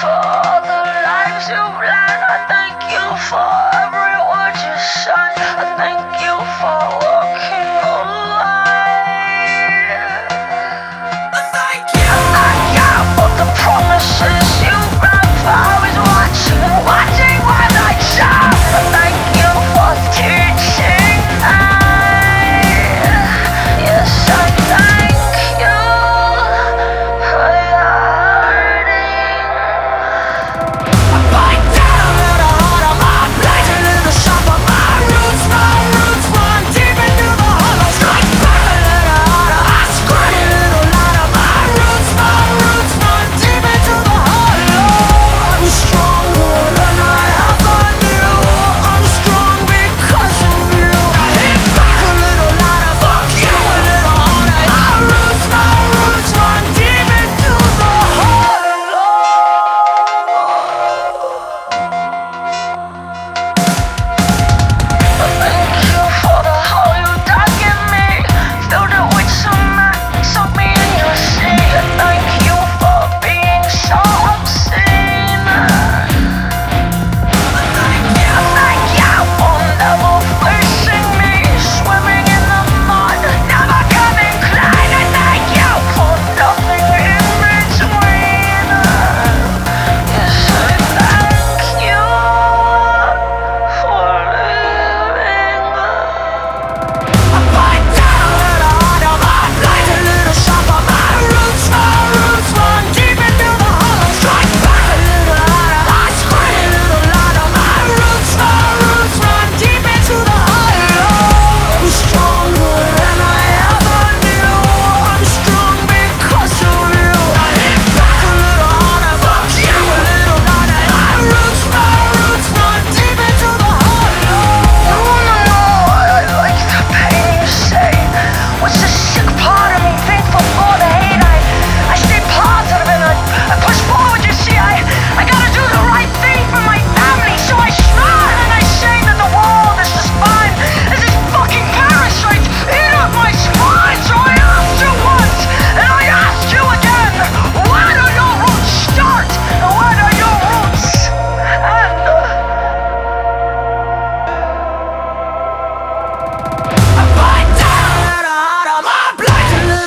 for the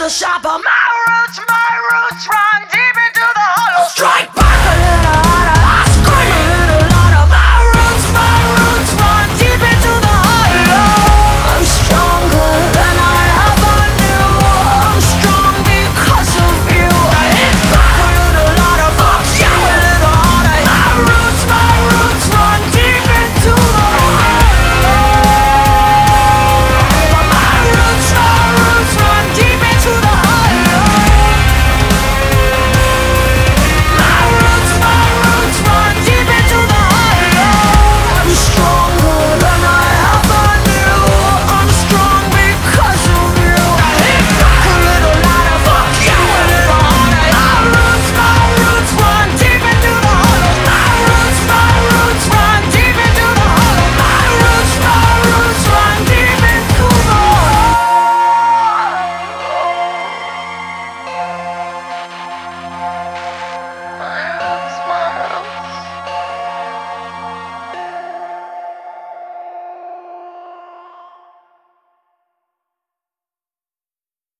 shop